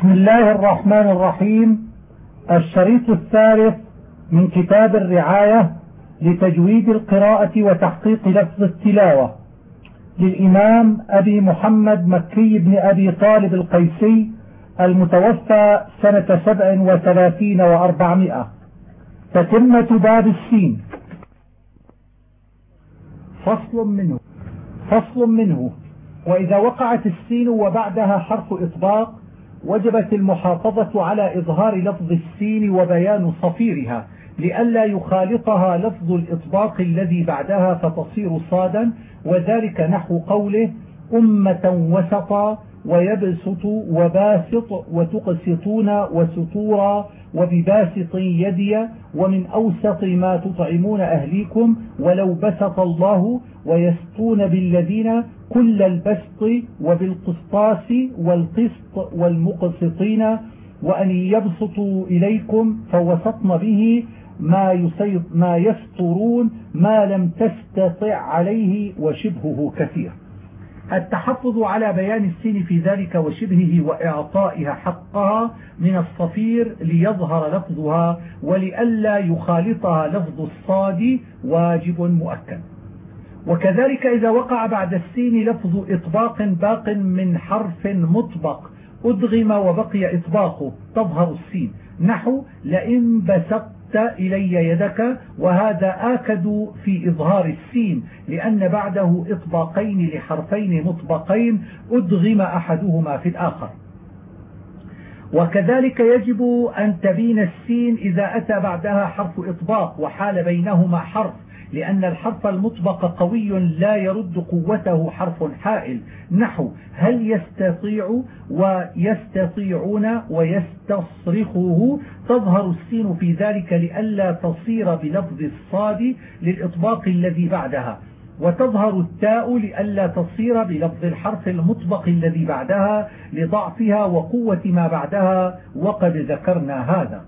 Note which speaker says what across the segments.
Speaker 1: بسم الله الرحمن الرحيم. الشريط الثالث من كتاب الرعاية لتجويد القراءة وتحقيق لفظ التلاوة. للإمام أبي محمد مكي بن أبي طالب القيسي المتوفى سنة سبع وثلاثين وأربعمائة. تتمة باب السين. فصل منه. فصل منه. وإذا وقعت السين وبعدها حرف إطباق وجبت المحافظة على إظهار لفظ السين وبيان صفيرها لئلا يخالطها لفظ الإطباق الذي بعدها فتصير صادا وذلك نحو قوله أمة وسطا ويبسط وباسط وتقسطون وسطورا وبباسط يدي ومن أوسط ما تطعمون أهليكم ولو بسط الله ويسطون بالذين كل البسط وبالقسطاس والقسط والمقسطين وأن يبسطوا إليكم فوسطن به ما, ما يسطرون ما لم تستطع عليه وشبهه كثير. التحفظ على بيان السين في ذلك وشبهه وإعطائها حقها من الصفير ليظهر لفظها ولئلا يخالطها لفظ الصاد واجب مؤكد. وكذلك إذا وقع بعد السين لفظ إطباق باق من حرف مطبق أدغم وبقي إطباقه تظهر السين. نحو لئن بسطت إلي يدك وهذا آكد في إظهار السين لأن بعده إطباقين لحرفين مطبقين أدغم أحدهما في الآخر. وكذلك يجب أن تبين السين إذا أتى بعدها حرف إطباق وحال بينهما حرف. لأن الحرف المطبق قوي لا يرد قوته حرف حائل. نحو هل يستطيع ويستطيعون ويستصرخه؟ تظهر السين في ذلك لئلا تصير بلفظ الصاد للإطباق الذي بعدها. وتظهر التاء لئلا تصير بلفظ الحرف المطبق الذي بعدها لضعفها وقوة ما بعدها وقد ذكرنا هذا.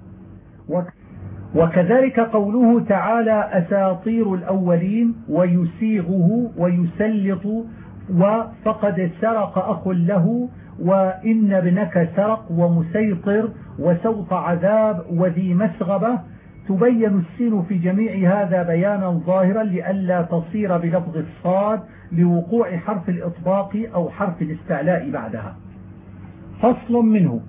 Speaker 1: وكذلك قوله تعالى أساطير الأولين ويسيغه ويسلط وفقد سرق أخ له وإن ابنك سرق ومسيطر وسوط عذاب وذي مسغبة. تبين السين في جميع هذا بيانا ظاهرا لئلا تصير بلفظ الصاد لوقوع حرف الإطباق أو حرف الاستعلاء بعدها. فصل منه.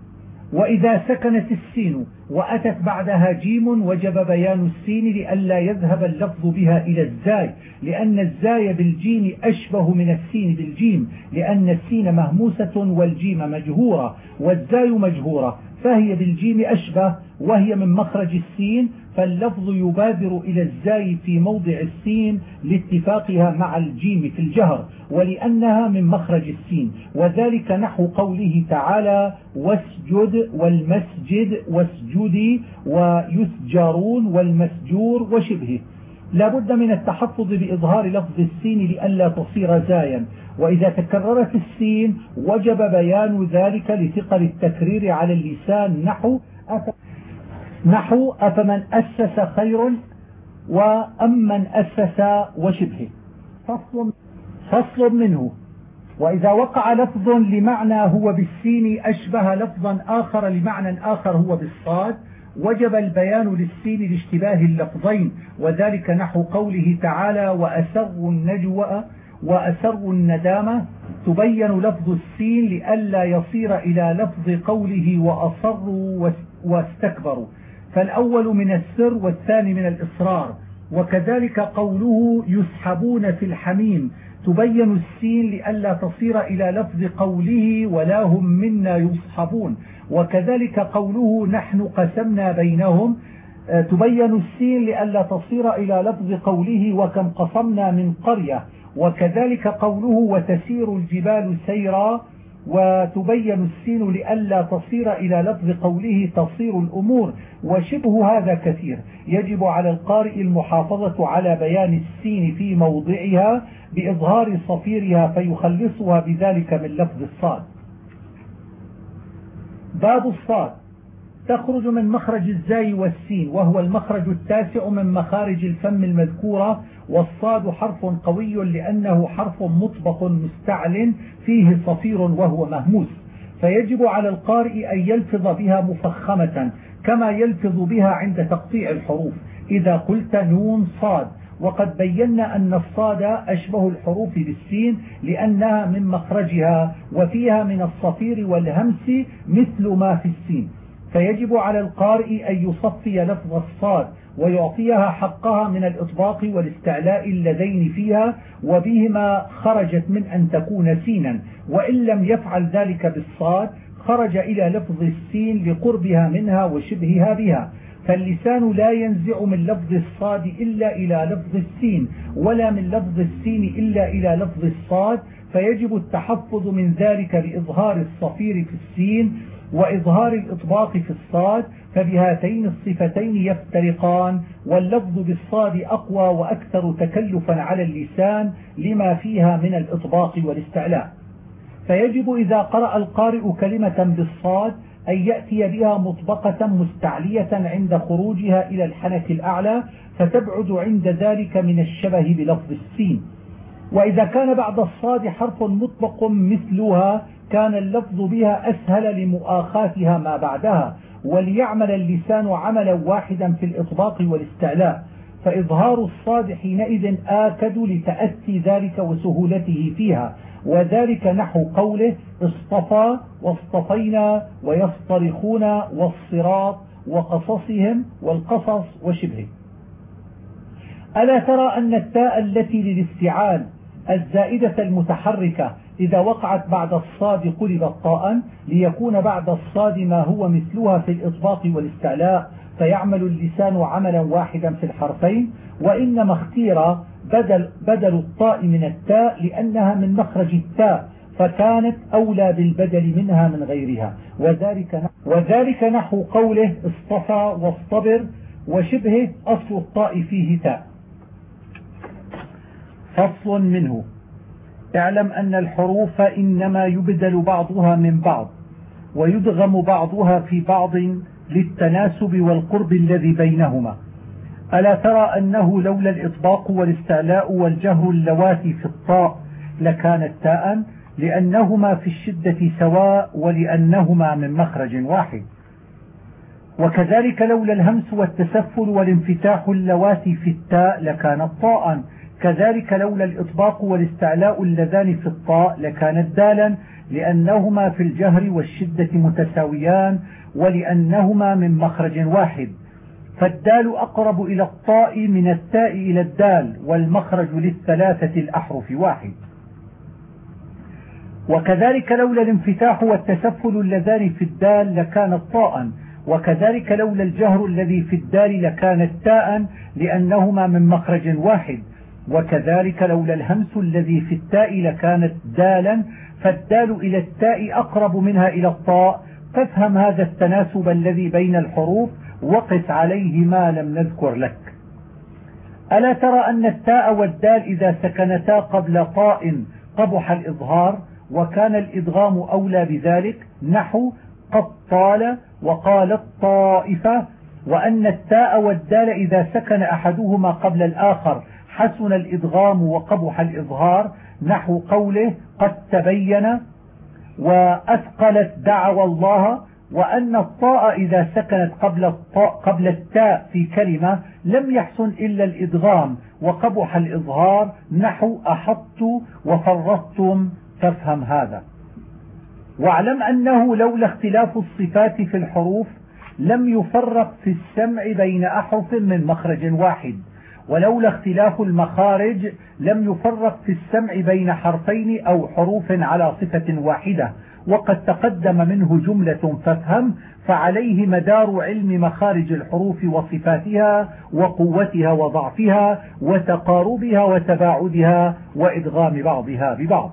Speaker 1: وإذا سكنت السين وأتت بعدها جيم وجب بيان السين لئلا يذهب اللفظ بها إلى الزاي لأن الزاي بالجيم أشبه من السين بالجيم لأن السين مهموسة والجيم مجهورة والزاي مجهورة فهي بالجيم أشبه وهي من مخرج السين فاللفظ يبادر إلى الزاي في موضع السين لاتفاقها مع الجيم في الجهر ولأنها من مخرج السين. وذلك نحو قوله تعالى واسجد والمسجد واسجدي ويسجرون والمسجور وشبهه. لا بد من التحفظ بإظهار لفظ السين لئلا تصير زايا. وإذا تكررت السين وجب بيان ذلك لثقل التكرير على اللسان نحو نحو أفمن أسس خير وأمن أسس وشبهه. فصل, فصل منه. وإذا وقع لفظ لمعنى هو بالسين أشبه لفظا آخر لمعنى آخر هو بالصاد وجب البيان للسين لاشتباه اللفظين وذلك نحو قوله تعالى وأسروا النجوى وأسروا الندامة تبين لفظ السين لئلا يصير إلى لفظ قوله وأصروا واستكبروا. فالأول من السر والثاني من الإصرار وكذلك قوله يسحبون في الحميم تبين السين لئلا تصير إلى لفظ قوله ولا هم منا يصحبون وكذلك قوله نحن قسمنا بينهم آه، تبين السين لئلا تصير إلى لفظ قوله وكم قصمنا من قرية. وكذلك قوله وتسير الجبال سيرا وتبين السين لئلا تصير إلى لفظ قوله تصير الأمور وشبه هذا كثير. يجب على القارئ المحافظة على بيان السين في موضعها بإظهار صفيرها فيخلصها بذلك من لفظ الصاد. باب الصاد. تخرج من مخرج الزاي والسين وهو المخرج التاسع من مخارج الفم المذكورة والصاد حرف قوي لأنه حرف مطبق مستعل فيه صفير وهو مهموس. فيجب على القارئ أن يلفظ بها مفخمة كما يلفظ بها عند تقطيع الحروف. إذا قلت نون صاد وقد بينا أن الصاد أشبه الحروف بالسين لأنها من مخرجها وفيها من الصفير والهمس مثل ما في السين. فيجب على القارئ أن يصفي لفظ الصاد ويعطيها حقها من الإطباق والاستعلاء اللذين فيها وبهما خرجت من أن تكون سينا. وإن لم يفعل ذلك بالصاد خرج إلى لفظ السين لقربها منها وشبهها بها. فاللسان لا ينزع من لفظ الصاد إلا إلى لفظ السين ولا من لفظ السين إلا إلى لفظ الصاد. فيجب التحفظ من ذلك بإظهار الصفير في السين وإظهار الإطباق في الصاد فبهاتين الصفتين يفترقان واللفظ بالصاد أقوى وأكثر تكلفا على اللسان لما فيها من الإطباق والاستعلاء. فيجب إذا قرأ القارئ كلمة بالصاد أن يأتي بها مطبقة مستعلية عند خروجها إلى الحنك الأعلى فتبعد عند ذلك من الشبه بلفظ السين. وإذا كان بعد الصاد حرف مطبق مثلها كان اللفظ بها أسهل لمؤاخاتها ما بعدها وليعمل اللسان عملا واحدا في الإطباق والاستعلاء. فإظهار الصاد حينئذ آكد لتأتي ذلك وسهولته فيها وذلك نحو قوله اصطفى واصطفينا ويصطرخون والصراط وقصصهم والقصص وشبهه. ألا ترى أن التاء التي للاستعال الزائدة المتحركة إذا وقعت بعد الصاد قلبت طاء ليكون بعد الصاد ما هو مثلها في الإطباق والاستعلاء فيعمل اللسان عملا واحدا في الحرفين وإنما اختير بدل, بدل الطاء من التاء لأنها من مخرج التاء فكانت أولى بالبدل منها من غيرها. وذلك نحو, وذلك نحو قوله اصطفى واصطبر وشبهه أصل الطاء فيه تاء. فصل منه. اعلم أن الحروف إنما يبدل بعضها من بعض ويدغم بعضها في بعض للتناسب والقرب الذي بينهما. ألا ترى أنه لولا الإطباق والاستعلاء والجهر اللواتي في الطاء لكانت تاء لأنهما في الشدة سواء ولأنهما من مخرج واحد. وكذلك لولا الهمس والتسفل والانفتاح اللواتي في التاء لكانت طاء كذلك لولا الإطباق والاستعلاء اللذان في الطاء لكانت دالا لأنهما في الجهر والشدة متساويان ولأنهما من مخرج واحد. فالدال أقرب إلى الطاء من التاء إلى الدال والمخرج للثلاثة الأحرف واحد. وكذلك لولا الانفتاح والتسفل اللذان في الدال لكانت طاء وكذلك لولا الجهر الذي في الدال لكانت تاء لأنهما من مخرج واحد. وكذلك لولا الهمس الذي في التاء لكانت دالا فالدال إلى التاء أقرب منها إلى الطاء. فافهم هذا التناسب الذي بين الحروف وقس عليه ما لم نذكر لك. ألا ترى أن التاء والدال إذا سكنتا قبل طاء قبح الإظهار وكان الإدغام أولى بذلك نحو قد طال وقالت طائفة وأن التاء والدال إذا سكن أحدهما قبل الآخر حسن الإدغام وقبح الإظهار نحو قوله قد تبين وأثقلت دعوى الله وأن الطاء إذا سكنت قبل, الطاء قبل التاء في كلمة لم يحسن إلا الإدغام وقبح الإظهار نحو أحط وفرطتم فافهم هذا. واعلم أنه لولا اختلاف الصفات في الحروف لم يفرق في السمع بين أحرف من مخرج واحد. ولولا اختلاف المخارج لم يفرق في السمع بين حرفين أو حروف على صفة واحدة وقد تقدم منه جملة فافهم فعليه مدار علم مخارج الحروف وصفاتها وقوتها وضعفها وتقاربها وتباعدها وإدغام بعضها ببعض.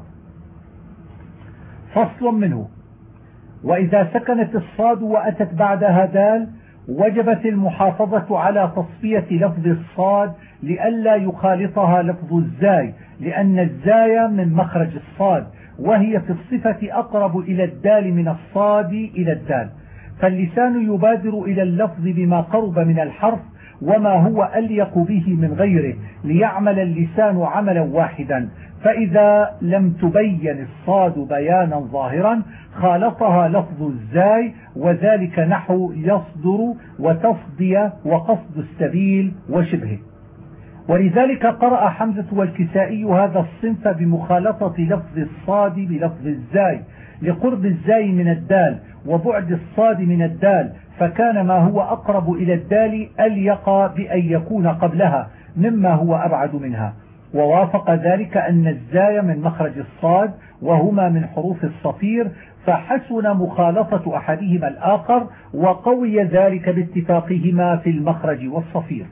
Speaker 1: فصل منه وإذا سكنت الصاد وأتت بعدها دال وجبت المحافظة على تصفية لفظ الصاد لئلا يخالطها لفظ الزاي لأن الزاي من مخرج الصاد وهي في الصفة أقرب إلى الدال من الصاد إلى الدال. فاللسان يبادر إلى اللفظ بما قرب من الحرف وما هو أليق به من غيره ليعمل اللسان عملا واحدا. فإذا لم تبين الصاد بيانا ظاهرا خالطها لفظ الزاي وذلك نحو يصدر وتصدي وقصد السبيل وشبهه. ولذلك قرأ حمزة والكسائي هذا الصنف بمخالطة لفظ الصاد بلفظ الزاي. لقرب الزاي من الدال وبعد الصاد من الدال فكان ما هو أقرب إلى الدال أليق بأن يكون قبلها مما هو أبعد منها. ووافق ذلك أن الزاي من مخرج الصاد وهما من حروف الصفير فحسن مخالطة أحدهما الآخر وقوي ذلك باتفاقهما في المخرج والصفير.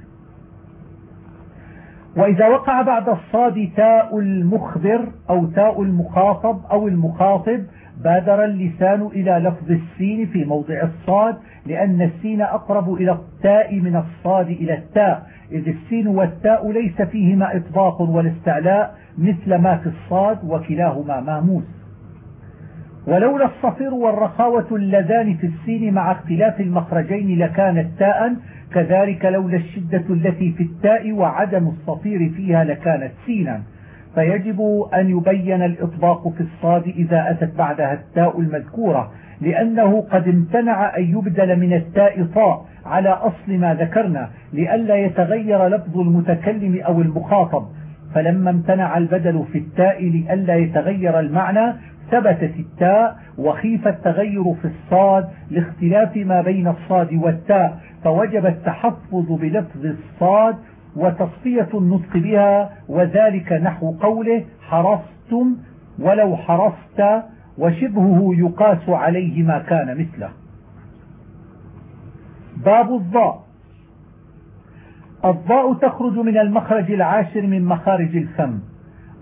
Speaker 1: وإذا وقع بعد الصاد تاء المخبر أو تاء المخاطب أو المخاطب بادر اللسان إلى لفظ السين في موضع الصاد لأن السين أقرب إلى التاء من الصاد إلى التاء إذ السين والتاء ليس فيهما إطباق ولا استعلاء مثل ما في الصاد وكلاهما ماموس. ولولا الصفر والرخاوة اللذان في السين مع اختلاف المخرجين لكانت تاء كذلك لولا الشدة التي في التاء وعدم الصفير فيها لكانت سينا. فيجب أن يبين الإطباق في الصاد إذا أتت بعدها التاء المذكورة. لأنه قد امتنع أن يبدل من التاء طاء على أصل ما ذكرنا لئلا يتغير لفظ المتكلم أو المخاطب. فلما امتنع البدل في التاء لئلا يتغير المعنى ثبتت التاء وخيف التغير في الصاد لاختلاف ما بين الصاد والتاء فوجب التحفظ بلفظ الصاد وتصفية النطق بها وذلك نحو قوله حرصتم ولو حرصت وشبهه يقاس عليه ما كان مثله. باب الضاء. الضاء تخرج من المخرج العاشر من مخارج الفم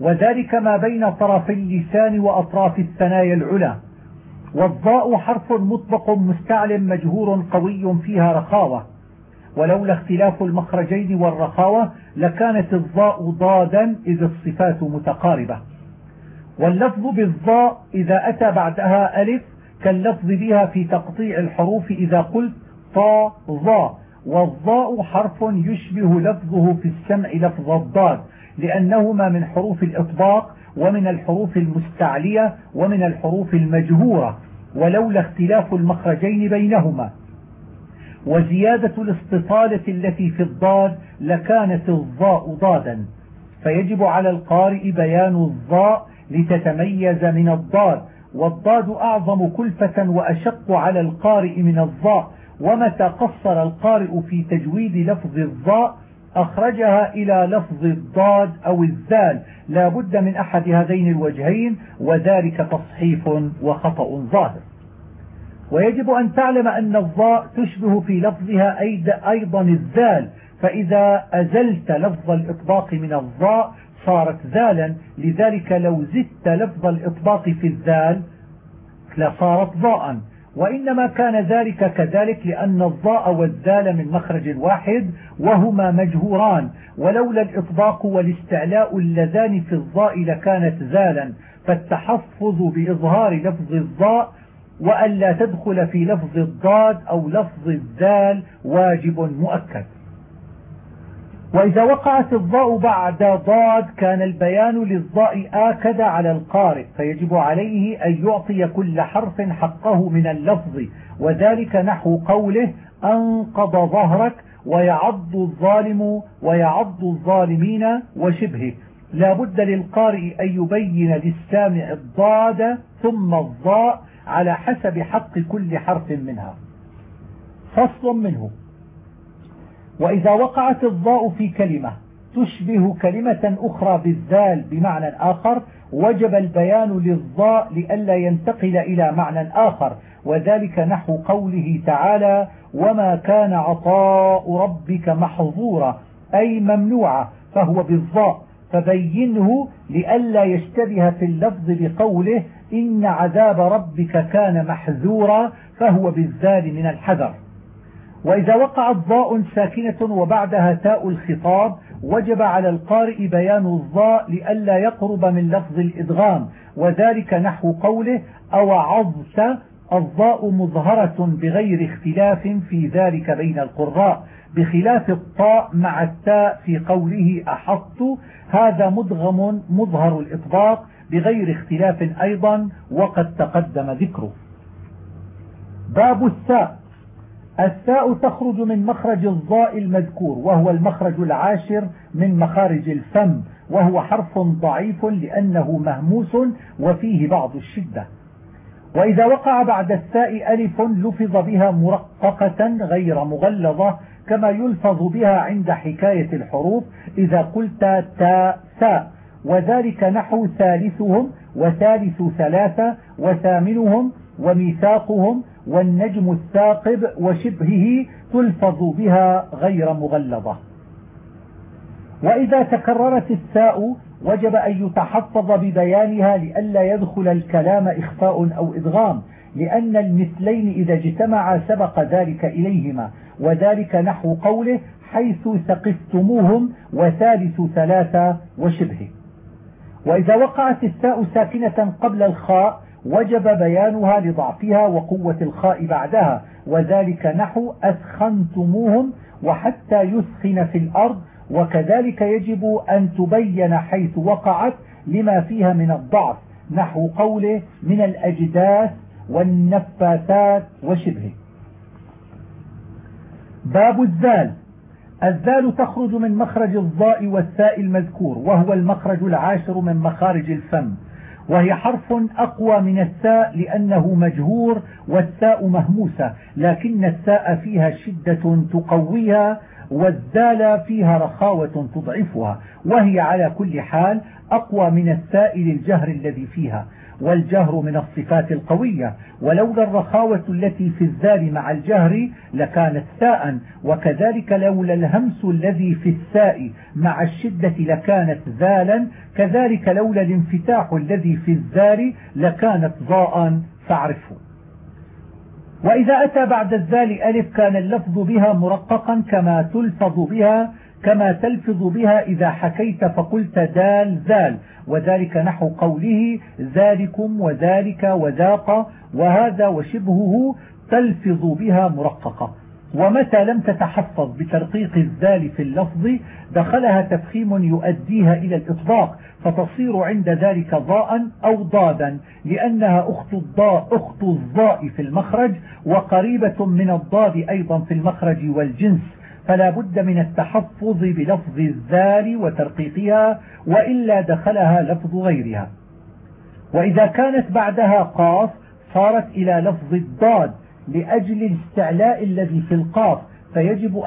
Speaker 1: وذلك ما بين طرفي اللسان وأطراف الثنايا العلى. والضاء حرف مطبق مستعل مجهور قوي فيها رخاوة. ولولا اختلاف المخرجين والرخاوة لكانت الضاء ضادا إذ الصفات متقاربة. واللفظ بالضاء إذا أتى بعدها ألف كاللفظ بها في تقطيع الحروف إذا قلت طا ضاء والضاء حرف يشبه لفظه في السمع لفظ الضاد لأنهما من حروف الإطباق ومن الحروف المستعلية ومن الحروف المجهورة ولولا اختلاف المخرجين بينهما. وزيادة الاستطالة التي في الضاد لكانت الضاء ضادا فيجب على القارئ بيان الضاء لتتميز من الضاد. والضاد أعظم كلفة وأشق على القارئ من الضاء. ومتى قصر القارئ في تجويد لفظ الضاء أخرجها إلى لفظ الضاد أو الزال لا بد من أحد هذين الوجهين وذلك تصحيف وخطأ ظاهر. ويجب أن تعلم أن الضاء تشبه في لفظها أيضا الذال. فإذا أزلت لفظ الإطباق من الضاء صارت ذالا لذلك لو زدت لفظ الإطباق في الذال لصارت ضاء وإنما كان ذلك كذلك لأن الضاء والذال من مخرج واحد وهما مجهوران. ولولا الإطباق والاستعلاء اللذان في الضاء لكانت ذالا فالتحفظ بإظهار لفظ الضاء وأن لا تدخل في لفظ الضاد أو لفظ الذال واجب مؤكد. وإذا وقعت الضاء بعد ضاد كان البيان للضاء آكد على القارئ فيجب عليه أن يعطي كل حرف حقه من اللفظ. وذلك نحو قوله أنقض ظهرك ويعض الظالم ويعض الظالمين وشبهه. لا بد للقارئ أن يبين للسامع الضاد ثم الضاء على حسب حق كل حرف منها. فصل منه. وإذا وقعت الضاء في كلمة تشبه كلمة أخرى بالذال بمعنى آخر وجب البيان للضاء لئلا ينتقل إلى معنى آخر. وذلك نحو قوله تعالى وما كان عطاء ربك محظورا أي ممنوعة فهو بالضاء. فبينه لئلا يشتبه في اللفظ بقوله إن عذاب ربك كان محذورا فهو بالذال من الحذر. وإذا وقعت ضاء ساكنة وبعدها تاء الخطاب وجب على القارئ بيان الضاء لئلا يقرب من لفظ الإدغام. وذلك نحو قوله أو عظت الضاء مظهرة بغير اختلاف في ذلك بين القراء. بخلاف الطاء مع التاء في قوله أحط هذا مدغم مظهر الإطباق بغير اختلاف أيضا وقد تقدم ذكره. باب الساء الساء تخرج من مخرج الضاء المذكور وهو المخرج العاشر من مخارج الفم وهو حرف ضعيف لأنه مهموس وفيه بعض الشدة. وإذا وقع بعد الساء ألف لفظ بها مرققة غير مغلظة كما يلفظ بها عند حكاية الحروف إذا قلت تا ساء. وذلك نحو ثالثهم وثالث ثلاثة وثامنهم وميثاقهم والنجم الثاقب وشبهه تلفظ بها غير مغلظة. وإذا تكررت الساء وجب أن يتحفظ ببيانها لئلا يدخل الكلام إخفاء أو إدغام لأن المثلين إذا اجتمعا سبق ذلك إليهما وذلك نحو قوله حيث ثقفتموهم وثالث ثلاثة وشبهه. وإذا وقعت الساء ساكنة قبل الخاء وجب بيانها لضعفها وقوة الخاء بعدها وذلك نحو أسخنتموهم وحتى يسخن في الأرض وكذلك يجب أن تبين حيث وقعت لما فيها من الضعف نحو قوله من الأجداث والنفاثات وشبهه. باب الزال. الزال تخرج من مخرج الضاء والساء المذكور وهو المخرج العاشر من مخارج الفم. وهي حرف أقوى من الساء لأنه مجهور والساء مهموسة لكن الساء فيها شدة تقويها والزال فيها رخاوة تضعفها وهي على كل حال أقوى من الساء للجهر الذي فيها والجهر من الصفات القوية ولولا الرخاوة التي في الزال مع الجهر لكانت ساء وكذلك لولا الهمس الذي في الساء مع الشدة لكانت ذالا كذلك لولا الانفتاح الذي في الزال لكانت ضاء فاعرفه وإذا أتى بعد الزال ألف كان اللفظ بها مرققا كما تلفظ بها كما تلفظ بها إذا حكيت فقلت دال زال وذلك نحو قوله ذلكم وذلك وذاق وهذا وشبهه تلفظ بها مرققة. ومتى لم تتحفظ بترقيق الذال في اللفظ دخلها تفخيم يؤديها إلى الإطباق فتصير عند ذلك ضاء أو ضادا لأنها أخت الضاء أخت الضاء في المخرج وقريبة من الضاد أيضا في المخرج والجنس. فلا بد من التحفظ بلفظ الذال وترقيقها وإلا دخلها لفظ غيرها. وإذا كانت بعدها قاف صارت إلى لفظ الضاد لأجل الاستعلاء الذي في القاف فيجب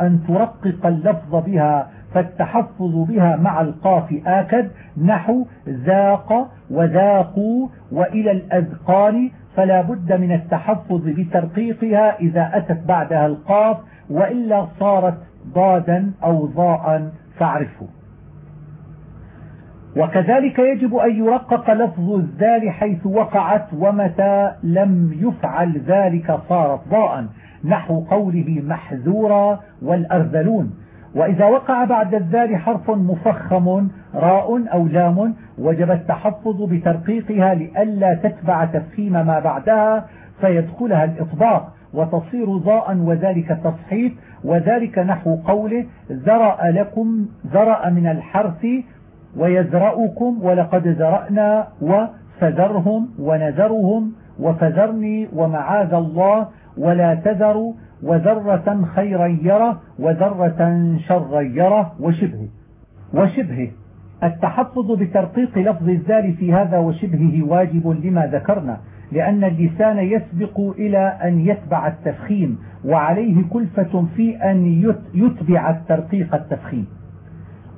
Speaker 1: أن ترقق اللفظ بها فالتحفظ بها مع القاف آكد نحو ذاق وذاقوا وإلى الأذقان فلا بد من التحفظ بترقيقها إذا أتت بعدها القاف وإلا صارت ضادا أو ضاء فاعرفه وكذلك يجب أن يرقق لفظ الذال حيث وقعت ومتى لم يفعل ذلك صارت ضاء. نحو قوله محذورا والأرذلون. وإذا وقع بعد الذال حرف مفخم راء أو لام وجب التحفظ بترقيقها لئلا تتبع تفخيم ما بعدها فيدخلها الإطباق وتصير ضاء وذلك تصحيف وذلك نحو قوله ذرأ لكم ذرأ من الحرث ويزرأكم ولقد زرأنا وفذرهم ونذرهم وفذرني ومعاذ الله ولا تذروا وذرة خيرا يره وذرة شرا يره وشبهه. وشبهه. التحفظ بترقيق لفظ الزال في هذا وشبهه واجب لما ذكرنا لأن اللسان يسبق إلى أن يتبع التفخيم وعليه كلفة في أن يتبع الترقيق التفخيم.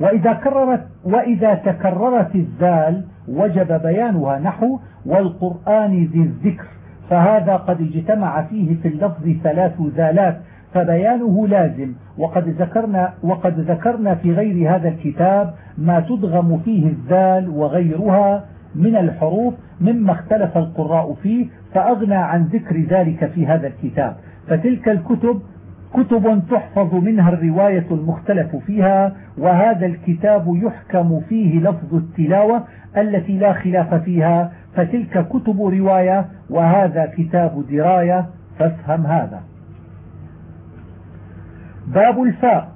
Speaker 1: وإذا, كررت وإذا تكررت الزال وجب بيانها نحو والقرآن ذي الذكر فهذا قد اجتمع فيه في اللفظ ثلاث زالات فبيانه لازم. وقد ذكرنا, وقد ذكرنا في غير هذا الكتاب ما تدغم فيه الزال وغيرها من الحروف مما اختلف القراء فيه فأغنى عن ذكر ذلك في هذا الكتاب. فتلك الكتب كتب تحفظ منها الرواية المختلف فيها وهذا الكتاب يحكم فيه لفظ التلاوة التي لا خلاف فيها فتلك كتب رواية وهذا كتاب دراية فافهم هذا. باب الفاء.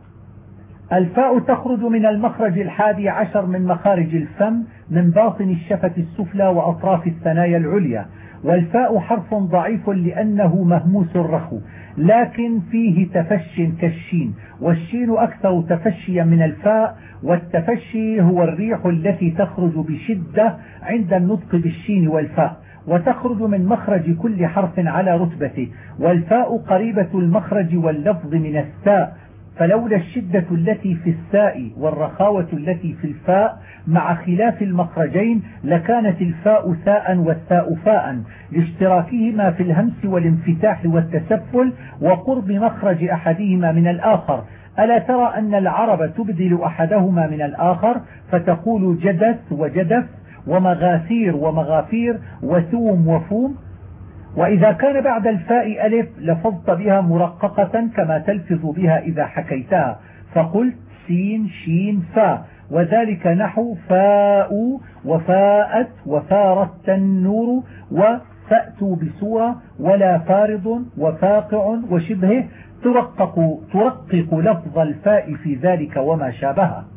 Speaker 1: الفاء تخرج من المخرج الحادي عشر من مخارج الفم من باطن الشفة السفلى وأطراف الثنايا العليا. والفاء حرف ضعيف لأنه مهموس الرخو لكن فيه تفش كالشين والشين أكثر تفشيا من الفاء والتفشي هو الريح التي تخرج بشدة عند النطق بالشين والفاء وتخرج من مخرج كل حرف على رتبته والفاء قريبة المخرج واللفظ من الساء فلولا الشدة التي في الساء والرخاوة التي في الفاء مع خلاف المخرجين لكانت الفاء ثاء والثاء فاء لاشتراكهما في الهمس والانفتاح والتسفل وقرب مخرج أحدهما من الآخر. ألا ترى أن العرب تبدل أحدهما من الآخر؟ فتقول جدث وجدف ومغاثير ومغافير وثوم وفوم. وإذا كان بعد الفاء ألف لفظت بها مرققة كما تلفظ بها إذا حكيتها. فقلت سين شين فاء. وذلك نحو فاء وفاءت وفارت التنور وفأتوا بسورة ولا فارض وفاقع وشبهه ترقق, ترقق لفظ الفاء في ذلك وما شابهه.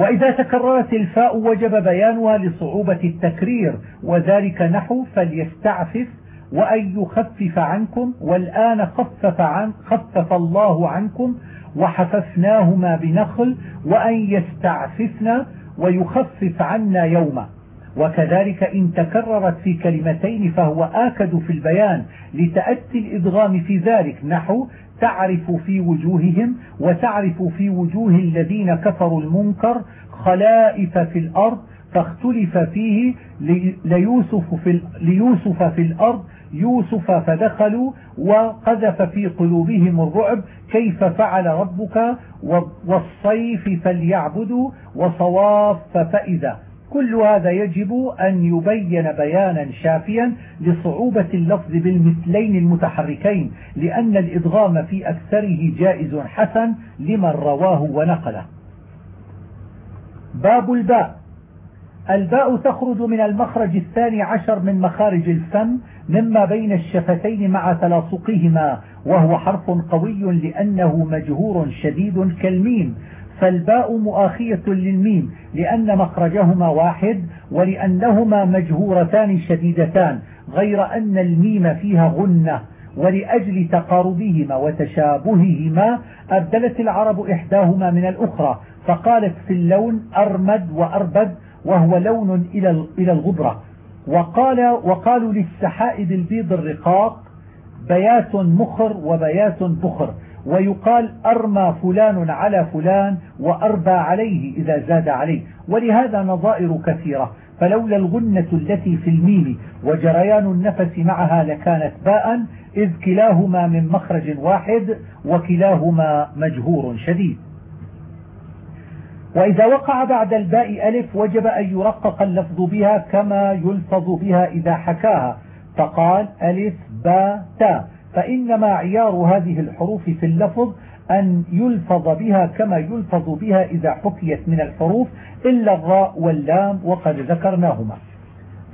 Speaker 1: وإذا تكررت الفاء وجب بيانها لصعوبة التكرير وذلك نحو فليستعفف وأن يخفف عنكم والآن خفف, عن خفف الله عنكم وحففناهما بنخل وأن يستعففنا ويخفف عنا يوما. وكذلك إن تكررت في كلمتين فهو آكد في البيان لتأتي الإدغام في ذلك نحو تعرف في وجوههم وتعرف في وجوه الذين كفروا المنكر خلائف في الأرض فاختلف فيه ليوسف في, ليوسف في الأرض يوسف فدخلوا وقذف في قلوبهم الرعب كيف فعل ربك؟ والصيف فليعبدوا وصواف فإذا. كل هذا يجب أن يبين بيانا شافيا لصعوبة اللفظ بالمثلين المتحركين لأن الإدغام في أكثره جائز حسن لمن رواه ونقله. باب الباء. الباء تخرج من المخرج الثاني عشر من مخارج الفم مما بين الشفتين مع تلاصقهما وهو حرف قوي لأنه مجهور شديد كالميم فالباء مؤاخية للميم لأن مخرجهما واحد ولأنهما مجهورتان شديدتان غير أن الميم فيها غنة ولأجل تقاربهما وتشابههما أبدلت العرب إحداهما من الأخرى فقالت في اللون أرمد وأربد وهو لون إلى الغبرة. وقال وقالوا للسحائب البيض الرقاق بيات مخر وبيات بخر. ويقال أرمى فلان على فلان وأربى عليه إذا زاد عليه. ولهذا نظائر كثيرة. فلولا الغنة التي في الميم وجريان النفس معها لكانت باء إذ كلاهما من مخرج واحد وكلاهما مجهور شديد. وإذا وقع بعد الباء ألف وجب أن يرقق اللفظ بها كما يلفظ بها إذا حكاها. فقال ألف باء تاء فإنما عيار هذه الحروف في اللفظ أن يلفظ بها كما يلفظ بها إذا حكيت من الحروف إلا الراء واللام وقد ذكرناهما.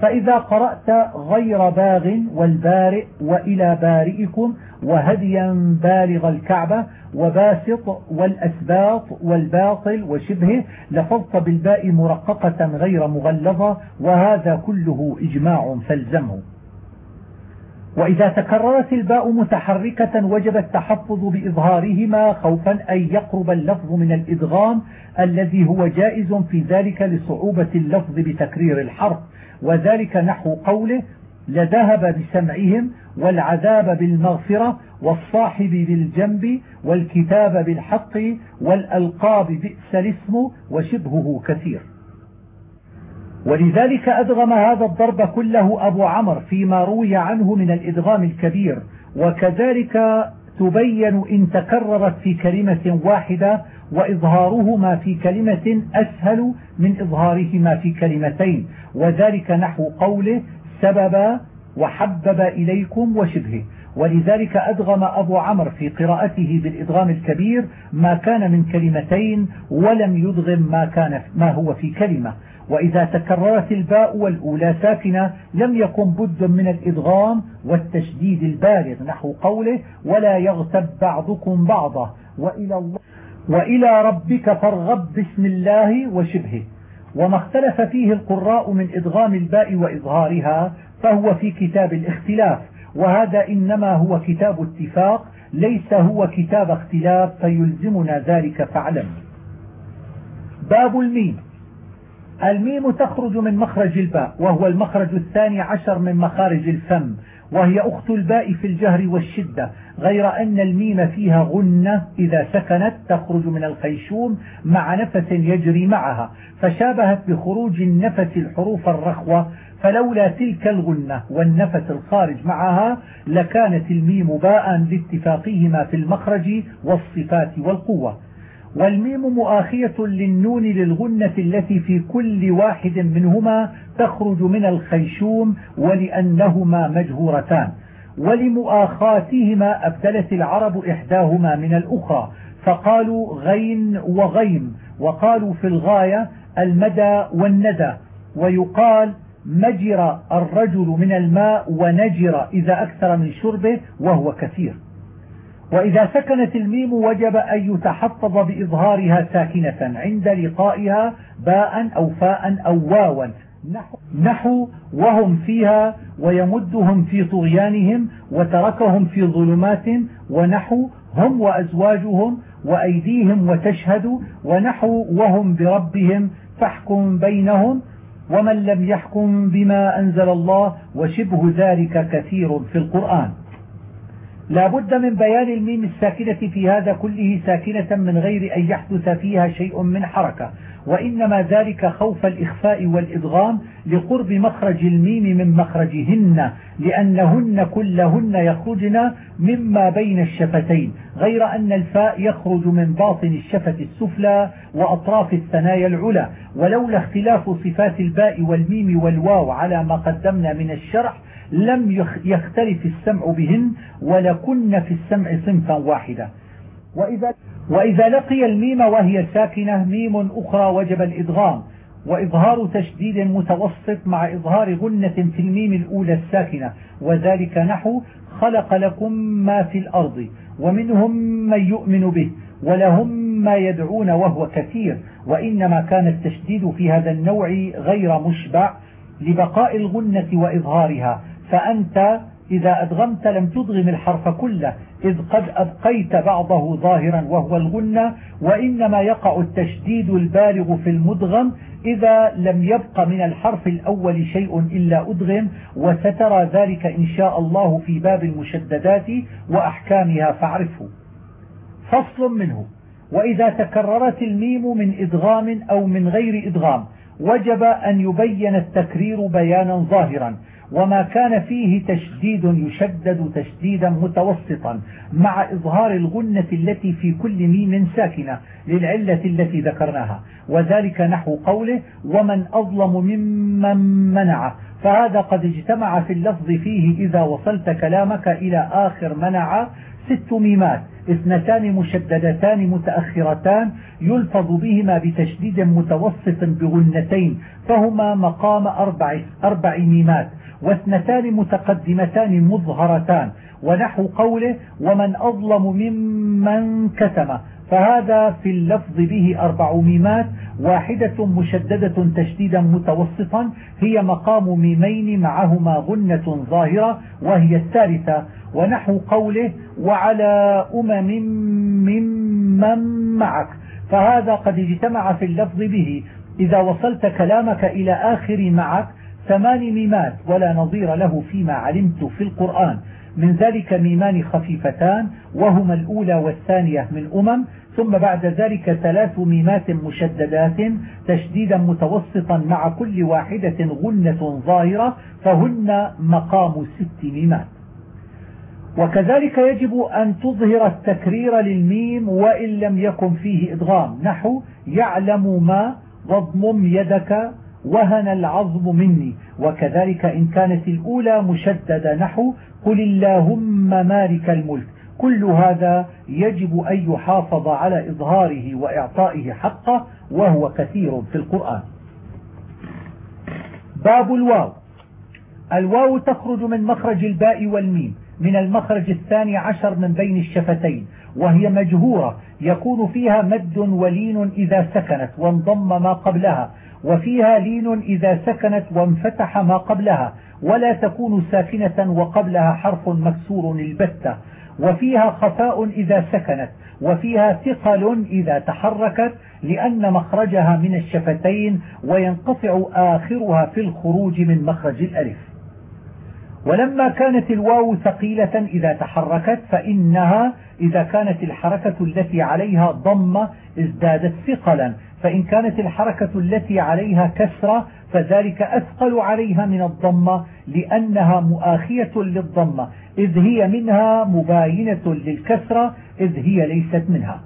Speaker 1: فإذا قرأت غير باغ والبارئ وإلى بارئكم وهديا بالغ الكعبة وباسط والأسباط والباطل وشبهه لفظت بالباء مرققة غير مغلظة وهذا كله إجماع فالزمه. وإذا تكررت الباء متحركة وجب التحفظ بإظهارهما خوفا أن يقرب اللفظ من الإدغام الذي هو جائز في ذلك لصعوبة اللفظ بتكرير الحرف. وذلك نحو قوله لذهب بسمعهم والعذاب بالمغفرة والصاحب بالجنب والكتاب بالحق والألقاب بئس الاسم وشبهه كثير. ولذلك أدغم هذا الضرب كله أبو عمر فيما روي عنه من الإدغام الكبير. وكذلك تبين إن تكررت في كلمة واحدة وإظهارهما في كلمة أسهل من إظهارهما في كلمتين. وذلك نحو قوله سبب وحبب إليكم وشبهه. ولذلك أدغم أبو عمر في قراءته بالإدغام الكبير ما كان من كلمتين ولم يدغم ما, كان ما هو في كلمة. وإذا تكررت الباء والأولى ساكنة لم يكن بد من الإدغام والتشديد البالغ نحو قوله ولا يغتب بعضكم بعضا. وإلى, الله وإلى ربك فارغب بسم الله وشبهه. وما اختلف فيه القراء من إدغام الباء وإظهارها فهو في كتاب الاختلاف. وهذا إنما هو كتاب اتفاق ليس هو كتاب اختلاف فيلزمنا ذلك فاعلم. باب الميم. الميم تخرج من مخرج الباء وهو المخرج الثاني عشر من مخارج الفم وهي أخت الباء في الجهر والشدة غير أن الميم فيها غنة إذا سكنت تخرج من الخيشوم مع نفس يجري معها فشابهت بخروج النفس الحروف الرخوة فلولا تلك الغنة والنفس الخارج معها لكانت الميم باء لاتفاقهما في المخرج والصفات والقوة. والميم مؤاخية للنون للغنة التي في كل واحد منهما تخرج من الخيشوم ولأنهما مجهورتان. ولمؤاخاتهما أبدلت العرب إحداهما من الأخرى فقالوا غين وغيم وقالوا في الغاية المدى والندى ويقال مجر الرجل من الماء ونجر إذا أكثر من شربه وهو كثير. وإذا سكنت الميم وجب أن يتحفظ بإظهارها ساكنة عند لقائها باء أو فاء أو واوا. نحو وهم فيها ويمدهم في طغيانهم وتركهم في ظلمات ونحو هم وأزواجهم وأيديهم وتشهد ونحو وهم بربهم فاحكم بينهم ومن لم يحكم بما أنزل الله وشبه ذلك كثير في القرآن. لا بد من بيان الميم الساكنة في هذا كله ساكنة من غير أن يحدث فيها شيء من حركة وإنما ذلك خوف الإخفاء والإدغام لقرب مخرج الميم من مخرجهن لأنهن كلهن يخرجن مما بين الشفتين غير أن الفاء يخرج من باطن الشفة السفلى وأطراف الثنايا العلى ولولا اختلاف صفات الباء والميم والواو على ما قدمنا من الشرح لم يختلف السمع بهن ولكن في السمع صنفا واحدا وإذا, وإذا لقي الميم وهي ساكنة ميم أخرى وجب الإدغام. وإظهار تشديد متوسط مع إظهار غنة في الميم الأولى الساكنة. وذلك نحو خلق لكم ما في الأرض ومنهم من يؤمن به ولهم ما يدعون وهو كثير. وإنما كان التشديد في هذا النوع غير مشبع لبقاء الغنة وإظهارها. فأنت إذا أدغمت لم تدغم الحرف كله إذ قد أبقيت بعضه ظاهرا وهو الغنة وإنما يقع التشديد البالغ في المدغم إذا لم يبق من الحرف الأول شيء إلا أدغم وسترى ذلك إن شاء الله في باب المشددات وأحكامها فاعرفه. فصل منه. وإذا تكررت الميم من إدغام أو من غير إدغام وجب أن يبين التكرير بيانا ظاهرا. وما كان فيه تشديد يشدد تشديدا متوسطا مع إظهار الغنة التي في كل ميم ساكنة للعلة التي ذكرناها. وذلك نحو قوله ومن أظلم ممن منع فهذا قد اجتمع في اللفظ فيه إذا وصلت كلامك إلى آخر منع ست ميمات اثنتان مشددتان متأخرتان يلفظ بهما بتشديد متوسط بغنتين فهما مقام أربع, أربع ميمات. واثنتان متقدمتان مظهرتان ونحو قوله ومن أظلم ممن كتم فهذا في اللفظ به أربع ميمات واحدة مشددة تشديدا متوسطا هي مقام ميمين معهما غنة ظاهرة وهي الثالثة. ونحو قوله وعلى أمم ممن معك فهذا قد اجتمع في اللفظ به. إذا وصلت كلامك إلى آخر معك ثمان ميمات ولا نظير له فيما علمت في القرآن. من ذلك ميمان خفيفتان وهما الأولى والثانية من أمم ثم بعد ذلك ثلاث ميمات مشددات تشديدا متوسطا مع كل واحدة غنة ظاهرة فهن مقام ست ميمات. وكذلك يجب أن تظهر التكرير للميم وإن لم يكن فيه إدغام. نحو يعلم ما واضمم يدك وهن العظم مني. وكذلك إن كانت الأولى مشددة نحو قل اللهم مالك الملك. كل هذا يجب أن يحافظ على إظهاره وإعطائه حقه وهو كثير في القرآن. باب الواو. الواو تخرج من مخرج الباء والميم من المخرج الثاني عشر من بين الشفتين وهي مجهورة يكون فيها مد ولين إذا سكنت وانضم ما قبلها وفيها لين إذا سكنت وانفتح ما قبلها ولا تكون ساكنة وقبلها حرف مكسور البتة. وفيها خفاء إذا سكنت وفيها ثقل إذا تحركت لأن مخرجها من الشفتين وينقطع آخرها في الخروج من مخرج الألف. ولما كانت الواو ثقيلة إذا تحركت فإنها إذا كانت الحركة التي عليها ضمة ازدادت ثقلا. فإن كانت الحركة التي عليها كسرة فذلك أثقل عليها من الضمة لأنها مؤاخية للضمة. إذ هي منها مباينة للكسرة إذ هي ليست منها.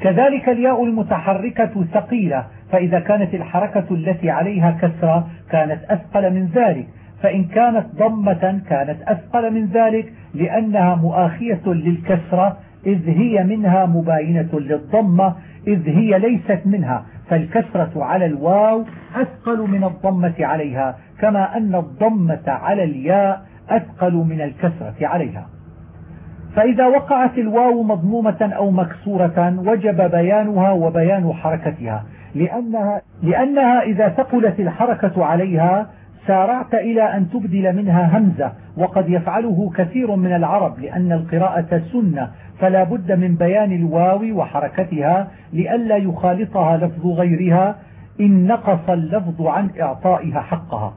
Speaker 1: كذلك الياء المتحركة ثقيلة فإذا كانت الحركة التي عليها كسرة كانت أثقل من ذلك. فإن كانت ضمة كانت أثقل من ذلك لأنها مؤاخية للكسرة إذ هي منها مباينة للضمة إذ هي ليست منها فالكسرة على الواو أثقل من الضمة عليها كما أن الضمة على الياء أثقل من الكسرة عليها. فإذا وقعت الواو مضمومة أو مكسورة وجب بيانها وبيان حركتها لأنها, لأنها إذا ثقلت الحركة عليها سارعت إلى أن تبدل منها همزة وقد يفعله كثير من العرب لأن القراءة سنة فلا بد من بيان الواو وحركتها لئلا يخالطها لفظ غيرها إن نقص اللفظ عن إعطائها حقها.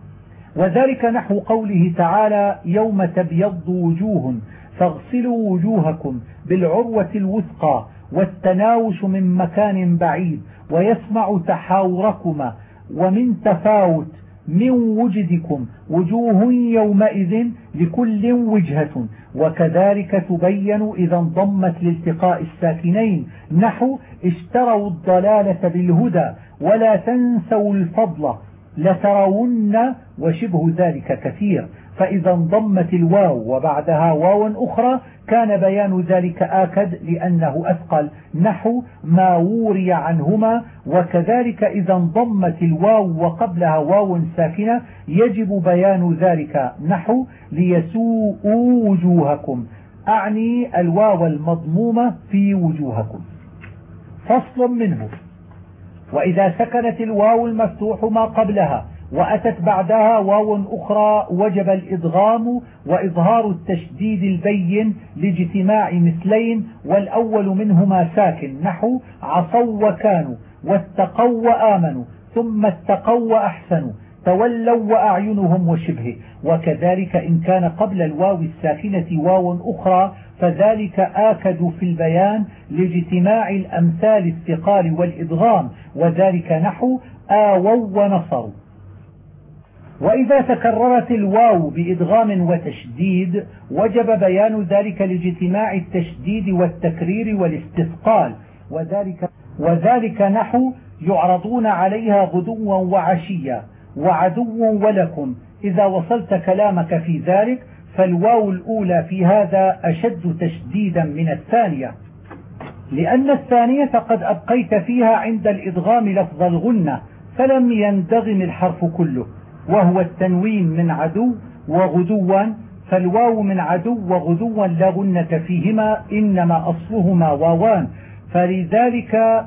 Speaker 1: وذلك نحو قوله تعالى يوم تبيض وجوه فاغسلوا وجوهكم بالعروة الوثقى والتناوش من مكان بعيد ويسمع تحاوركما ومن تفاوت من وجدكم وجوه يومئذ لكل وجهة وكذلك تبين إذا انضمت لالتقاء الساكنين. نحو اشتروا الضلالة بالهدى ولا تنسوا الفضل لترون وشبه ذلك كثير. فإذا انضمت الواو وبعدها واو أخرى كان بيان ذلك آكد لأنه أثقل. نحو ما ووري عنهما وكذلك إذا انضمت الواو وقبلها واو ساكنة يجب بيان ذلك. نحو ليسوءوا وجوهكم. أعني الواو المضمومة في وجوهكم. فصل منه. وإذا سكنت الواو المفتوح ما قبلها وأتت بعدها واو أخرى وجب الإدغام وإظهار التشديد البين لاجتماع مثلين والأول منهما ساكن نحو عصوا وكانوا واتقوا وآمنوا ثم اتقوا وأحسنوا تولوا وأعينهم وشبهه. وكذلك إن كان قبل الواو الساكنة واو أخرى فذلك آكد في البيان لاجتماع الأمثال الثقال والإدغام وذلك نحو آووا ونصروا. وإذا تكررت الواو بإدغام وتشديد وجب بيان ذلك لاجتماع التشديد والتكرير والاستثقال. وذلك, وذلك نحو يعرضون عليها غدوا وعشيا وعدو ولكم. إذا وصلت كلامك في ذلك فالواو الأولى في هذا أشد تشديدا من الثانية. لأن الثانية قد أبقيت فيها عند الإدغام لفظ الغنة فلم يندغم الحرف كله. وهو التنوين من عدو وغدوا فالواو من عدو وغدوا لا غنة فيهما إنما أصلهما واوان. فلذلك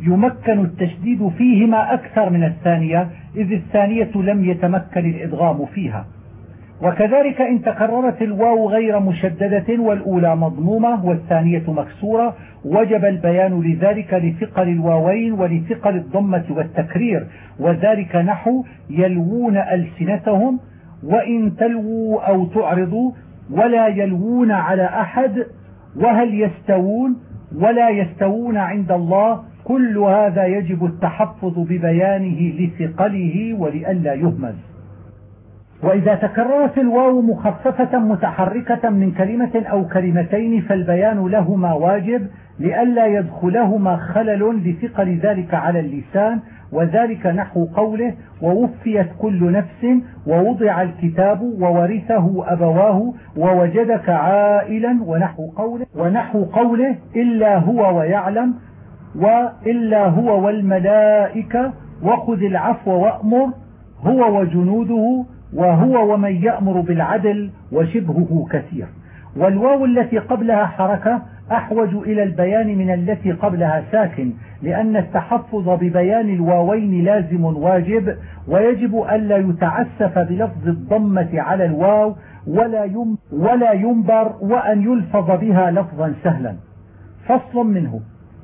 Speaker 1: يمكن التشديد فيهما أكثر من الثانية إذ الثانية لم يتمكن الإدغام فيها. وكذلك إن تكررت الواو غير مشددة والأولى مضمومة والثانية مكسورة وجب البيان لذلك لثقل الواوين ولثقل الضمة والتكرير وذلك نحو يلوون ألسنتهم وإن تلووا أو تعرضوا ولا يلوون على أحد وهل يستوون ولا يستوون عند الله كل هذا يجب التحفظ ببيانه لثقله ولئلا يهمز وإذا تكررت الواو مخففة متحركة من كلمة أو كلمتين فالبيان لهما واجب لئلا يدخلهما خلل لثقل ذلك على اللسان وذلك نحو قوله ووفيت كل نفس ووضع الكتاب وورثه أبواه ووجدك عائلا ونحو قوله, ونحو قوله إلا هو ويعلم وإلا هو والملائكة وخذ العفو وأمر هو وجنوده وهو ومن يأمر بالعدل وشبهه كثير. والواو التي قبلها حركة أحوج إلى البيان من التي قبلها ساكن لأن التحفظ ببيان الواوين لازم واجب ويجب ألا يتعسف بلفظ الضمة على الواو ولا ولا ينبر وأن يلفظ بها لفظا سهلا. فصل منه.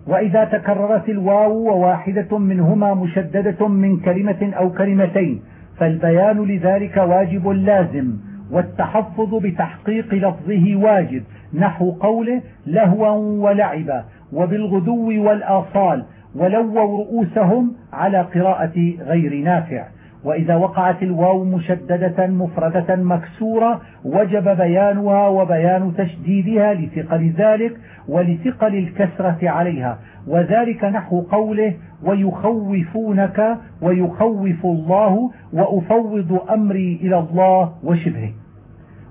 Speaker 1: وإذا تكررت الواو وواحدة منهما مشددة من كلمة أو كلمتين فالبيان لذلك واجب لازم والتحفظ بتحقيق لفظه واجب نحو قوله لهوا ولعبا وبالغدو والآصال ولووا رؤوسهم على قراءة غير نافع. وإذا وقعت الواو مشددة مفردة مكسورة وجب بيانها وبيان تشديدها لثقل ذلك ولثقل الكسرة عليها. وذلك نحو قوله ويخوفونك ويخوف الله وأفوض أمري إلى الله وشبهه.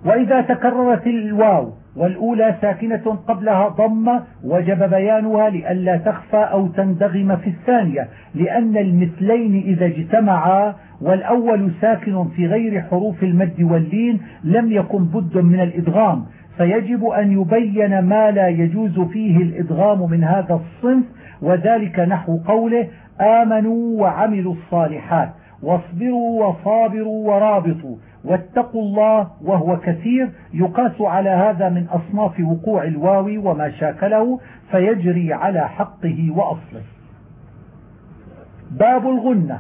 Speaker 1: وإذا تكررت الواو والأولى ساكنة قبلها ضمة وجب بيانها لئلا تخفى أو تندغم في الثانية لأن المثلين إذا اجتمعا والأول ساكن في غير حروف المد واللين لم يكن بد من الإدغام. فيجب أن يبين ما لا يجوز فيه الإدغام من هذا الصنف وذلك نحو قوله آمنوا وعملوا الصالحات واصبروا وصابروا ورابطوا. واتقوا الله وهو كثير يقاس على هذا من أصناف وقوع الواو وما شاكله فيجري على حقه وأصله. باب الغنة.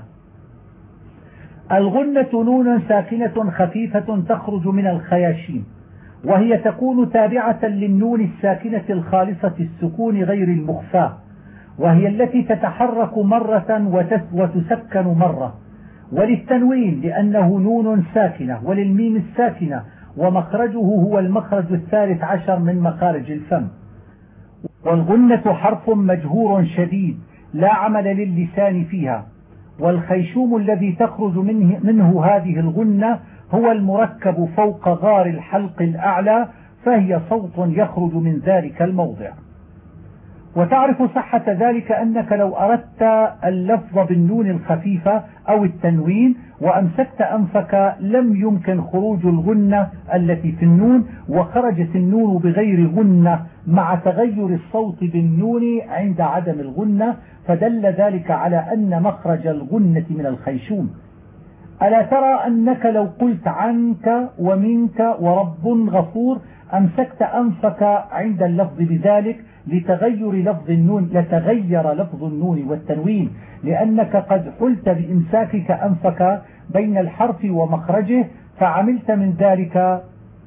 Speaker 1: الغنة نون ساكنة خفيفة تخرج من الخياشيم وهي تكون تابعة للنون الساكنة الخالصة السكون غير المخفاة وهي التي تتحرك مرة وتسكن مرة. وللتنوين لأنه نون ساكنة وللميم الساكنة ومخرجه هو المخرج الثالث عشر من مخارج الفم. والغنة حرف مجهور شديد لا عمل للسان فيها. والخيشوم الذي تخرج منه, منه هذه الغنة هو المركب فوق غار الحلق الأعلى فهي صوت يخرج من ذلك الموضع. وتعرف صحة ذلك أنك لو أردت اللفظ بالنون الخفيفة أو التنوين وأمسكت أنفك لم يمكن خروج الغنة التي في النون وخرجت النون بغير غنة مع تغير الصوت بالنون عند عدم الغنة فدل ذلك على أن مخرج الغنة من الخيشوم. ألا ترى أنك لو قلت عنك ومنك ورب غفور أمسكت أنفك عند اللفظ بذلك لتغير لفظ النون لتغير لفظ النون والتنوين لأنك قد حلت بإمساكك أنفك بين الحرف ومخرجه فعملت من ذلك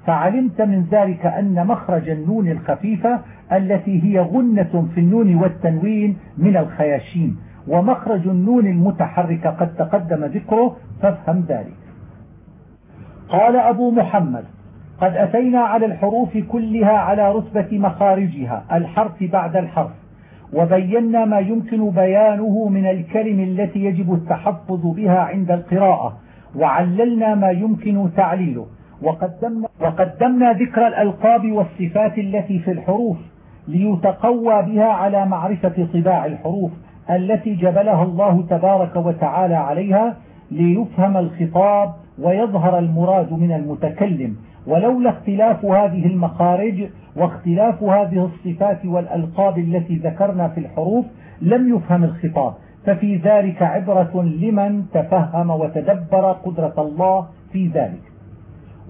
Speaker 1: فعلمت من ذلك أن مخرج النون الخفيفة التي هي غنة في النون والتنوين من الخياشيم ومخرج النون المتحركة قد تقدم ذكره فافهم ذلك. قال أبو محمد قد أتينا على الحروف كلها على رتبة مخارجها الحرف بعد الحرف وبينا ما يمكن بيانه من الكلم التي يجب التحفظ بها عند القراءة وعللنا ما يمكن تعليله. وقدمنا, وقدمنا ذكر الألقاب والصفات التي في الحروف ليتقوى بها على معرفة طباع الحروف التي جبلها الله تبارك وتعالى عليها ليفهم الخطاب ويظهر المراد من المتكلم ولولا اختلاف هذه المخارج واختلاف هذه الصفات والألقاب التي ذكرنا في الحروف لم يفهم الخطاب. ففي ذلك عبرة لمن تفهم وتدبر قدرة الله في ذلك.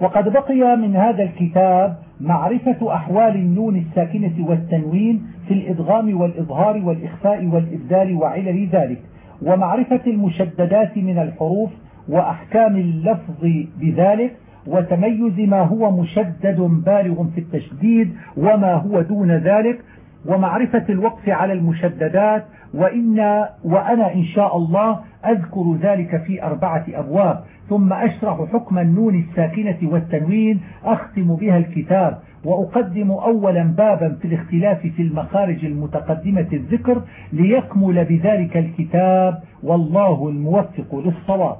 Speaker 1: وقد بقي من هذا الكتاب معرفة أحوال النون الساكنة والتنوين في الإدغام والإظهار والإخفاء والإبدال وعلل ذلك. ومعرفة المشددات من الحروف وأحكام اللفظ بذلك وتميز ما هو مشدد بالغ في التشديد وما هو دون ذلك ومعرفة الوقف على المشددات وإن وأنا إن شاء الله أذكر ذلك في أربعة أبواب. ثم أشرح حكم النون الساكنة والتنوين أختم بها الكتاب وأقدم أولا بابا في الاختلاف في المخارج المتقدمة الذكر ليكمل بذلك الكتاب والله الموفق للصواب.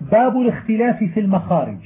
Speaker 1: باب الاختلاف في المخارج.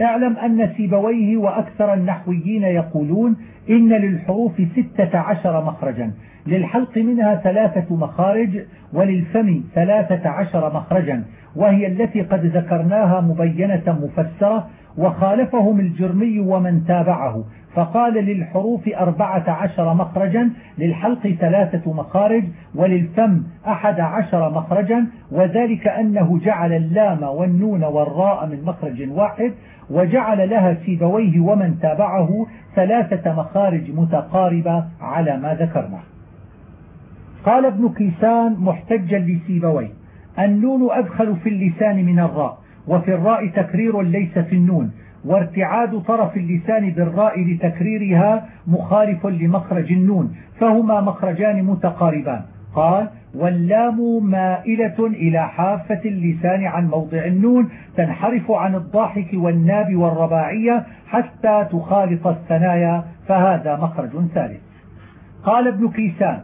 Speaker 1: اعلم أن سيبويه وأكثر النحويين يقولون إن للحروف ستة عشر مخرجا للحلق منها ثلاثة مخارج وللفم ثلاثة عشر مخرجا وهي التي قد ذكرناها مبينة مفسرة وخالفهم الجرمي ومن تابعه. فقال للحروف أربعة عشر مخرجا للحلق ثلاثة مخارج وللفم أحد عشر مخرجا وذلك أنه جعل اللام والنون والراء من مخرج واحد وجعل لها سيبويه ومن تابعه ثلاثة مخارج متقاربة على ما ذكرنا. قال ابن كيسان محتجا لسيبويه النون أدخل في اللسان من الراء وفي الراء تكرير ليس في النون وارتعاد طرف اللسان بالراء لتكريرها مخالف لمخرج النون فهما مخرجان متقاربان. قال واللام مائلة إلى حافة اللسان عن موضع النون تنحرف عن الضاحك والناب والرباعية حتى تخالط الثنايا فهذا مخرج ثالث. قال ابن كيسان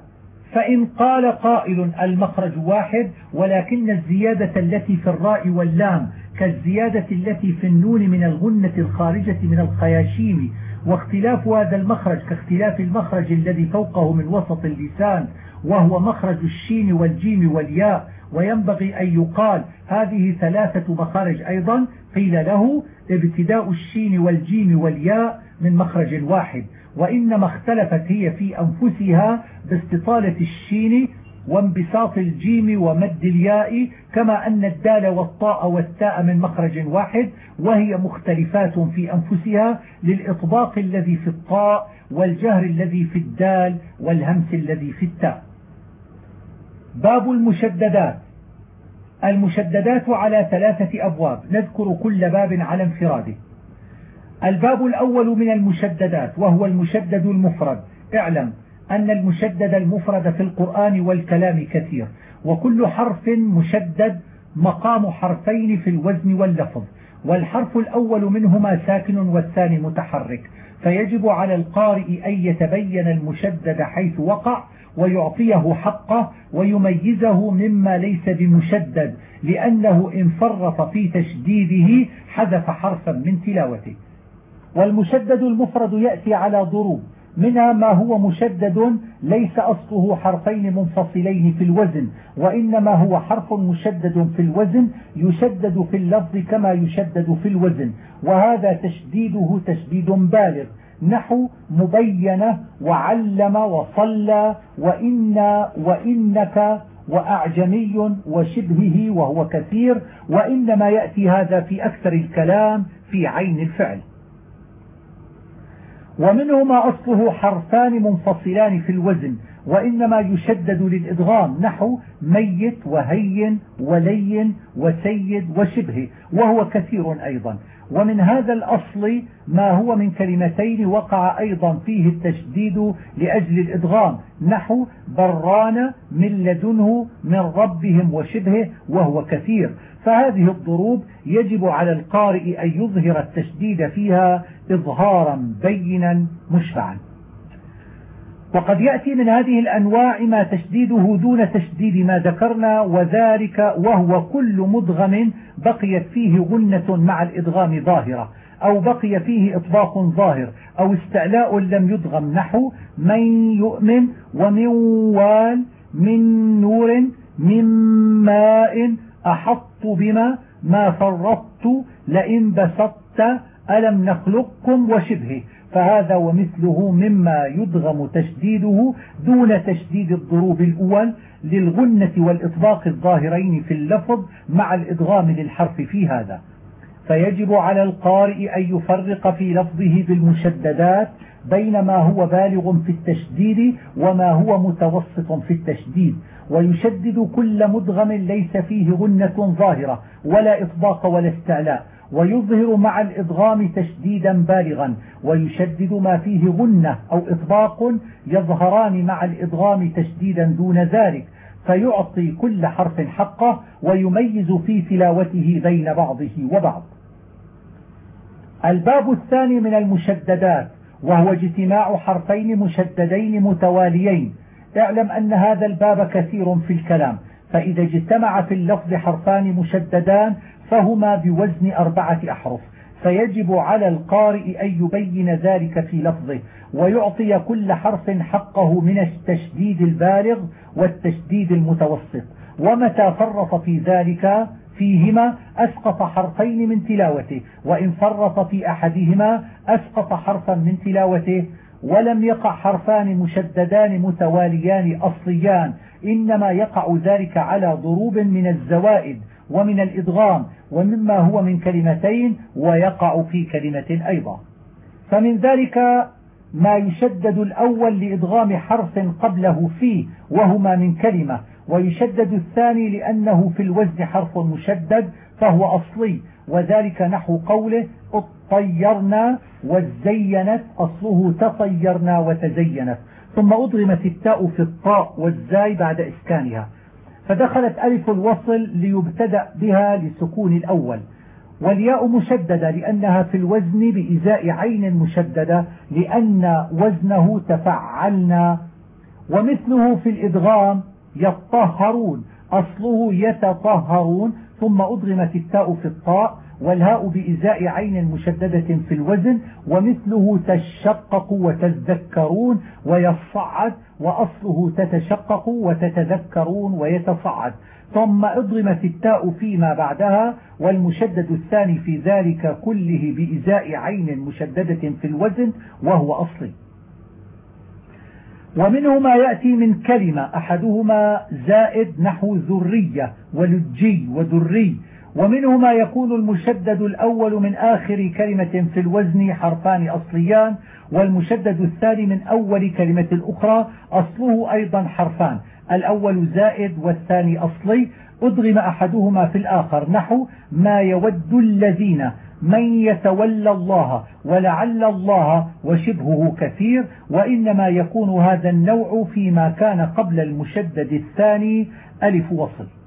Speaker 1: فإن قال قائل المخرج واحد ولكن الزيادة التي في الراء واللام كالزيادة التي في النون من الغنة الخارجة من الخياشيم واختلاف هذا المخرج كاختلاف المخرج الذي فوقه من وسط اللسان وهو مخرج الشين والجيم والياء وينبغي أن يقال هذه ثلاثة مخارج أيضا. قيل له ابتداء الشين والجيم والياء من مخرج واحد وإنما اختلفت هي في أنفسها باستطالة الشين وانبساط الجيم ومد الياء كما أن الدال والطاء والتاء من مخرج واحد وهي مختلفات في أنفسها للإطباق الذي في الطاء والجهر الذي في الدال والهمس الذي في التاء. باب المشددات. المشددات على ثلاثة أبواب. نذكر كل باب على انفراده. الباب الأول من المشددات وهو المشدد المفرد. اعلم. أن المشدد المفرد في القرآن والكلام كثير وكل حرف مشدد مقام حرفين في الوزن واللفظ والحرف الأول منهما ساكن والثاني متحرك فيجب على القارئ أن يتبين المشدد حيث وقع ويعطيه حقه ويميزه مما ليس بمشدد لأنه إن فرط في تشديده حذف حرفا من تلاوته. والمشدد المفرد يأتي على ضروب منها ما هو مشدد ليس أصله حرفين منفصلين في الوزن وإنما هو حرف مشدد في الوزن يشدد في اللفظ كما يشدد في الوزن وهذا تشديده تشديد بالغ. نحو مبينة وعلم وصلى وإنا وإنك وأعجمي وشبهه وهو كثير وإنما يأتي هذا في أكثر الكلام في عين الفعل. ومنهما أصله حرفان منفصلان في الوزن وإنما يشدد للإدغام نحو ميت وهين ولين وسيد وشبه وهو كثير أيضا. ومن هذا الأصل ما هو من كلمتين وقع أيضا فيه التشديد لأجل الإدغام. نحو بران من لدنه من ربهم وشبهه وهو كثير. فهذه الضروب يجب على القارئ أن يظهر التشديد فيها إظهارا بينا مشبعا وقد يأتي من هذه الأنواع ما تشديده دون تشديد ما ذكرنا وذلك وهو كل مدغم بقيت فيه غنة مع الإدغام ظاهرة أو بقي فيه إطباق ظاهر أو استعلاء لم يدغم نحو من يؤمن ومن وال من نور من ماء أحط بما ما فرطت لئن بسطت ألم نخلقكم وشبهه. فهذا ومثله مما يدغم تشديده دون تشديد الضروب الأول للغنة والإطباق الظاهرين في اللفظ مع الإدغام للحرف في هذا. فيجب على القارئ أن يفرق في لفظه بالمشددات بين ما هو بالغ في التشديد وما هو متوسط في التشديد ويشدد كل مدغم ليس فيه غنة ظاهرة ولا إطباق ولا استعلاء. ويظهر مع الإدغام تشديدا بالغا ويشدد ما فيه غنة أو إطباق يظهران مع الإدغام تشديدا دون ذلك فيعطي كل حرف حقه ويميز في تلاوته بين بعضه وبعض. الباب الثاني من المشددات وهو اجتماع حرفين مشددين متواليين. اعلم أن هذا الباب كثير في الكلام. فإذا اجتمع في اللفظ حرفان مشددان فهما بوزن أربعة أحرف. فيجب على القارئ أن يبين ذلك في لفظه ويعطي كل حرف حقه من التشديد البالغ والتشديد المتوسط. ومتى فرط في ذلك؟ فيهما أسقط حرفين من تلاوته وإن فرط في أحدهما أسقط حرفا من تلاوته ولم يقع حرفان مشددان متواليان أصليان إنما يقع ذلك على ضروب من الزوائد ومن الإدغام ومما هو من كلمتين ويقع في كلمة أيضا. فمن ذلك ما يشدد الأول لإدغام حرف قبله فيه وهما من كلمة ويشدد الثاني لأنه في الوزن حرف مشدد فهو أصلي وذلك نحو قوله اطيرنا وزينت أصله تطيرنا وتزينت. ثم أضغمت التاء في الطاء والزاي بعد إسكانها. فدخلت ألف الوصل ليبتدأ بها لسكون الأول. والياء مشددة لأنها في الوزن بإزاء عين مشددة لأن وزنه تفعلنا. ومثله في الإدغام يطهرون أصله يتطهرون ثم أضغمت التاء في الطاء والهاء بإزاء عين مشددة في الوزن ومثله تشقق وتذكرون ويصعد وأصله تتشقق وتتذكرون ويتصعد. ثم اضغمت التاء فيما بعدها والمشدد الثاني في ذلك كله بإزاء عين مشددة في الوزن وهو أصلي. ومنه ما يأتي من كلمة أحدهما زائد نحو ذرية ولجي وذري. ومنه ما يكون المشدد الأول من آخر كلمة في الوزن حرفان أصليان والمشدد الثاني من أول كلمة الأخرى أصله أيضا حرفان. الأول زائد والثاني أصلي. أدغم أحدهما في الآخر. نحو ما يود الذين من يتولى الله ولعل الله وشبهه كثير وإنما يكون هذا النوع فيما كان قبل المشدد الثاني. ألف وصل.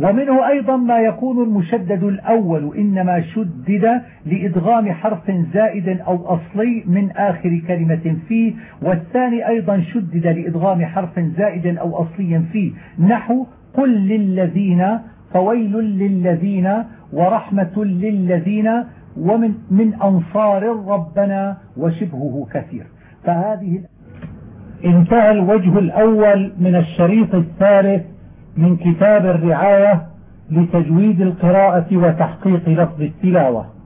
Speaker 1: ومنه أيضا ما يكون المشدد الأول إنما شدد لإدغام حرف زائد أو أصلي من آخر كلمة فيه والثاني أيضا شدد لإدغام حرف زائد أو أصلي فيه. نحو قل للذين فويل للذين ورحمة للذين ومن من أنصار ربنا وشبهه كثير. فهذه انتهى الوجه الأول من الشريط الثالث. من كتاب الرعاية لتجويد القراءة وتحقيق لفظ التلاوة.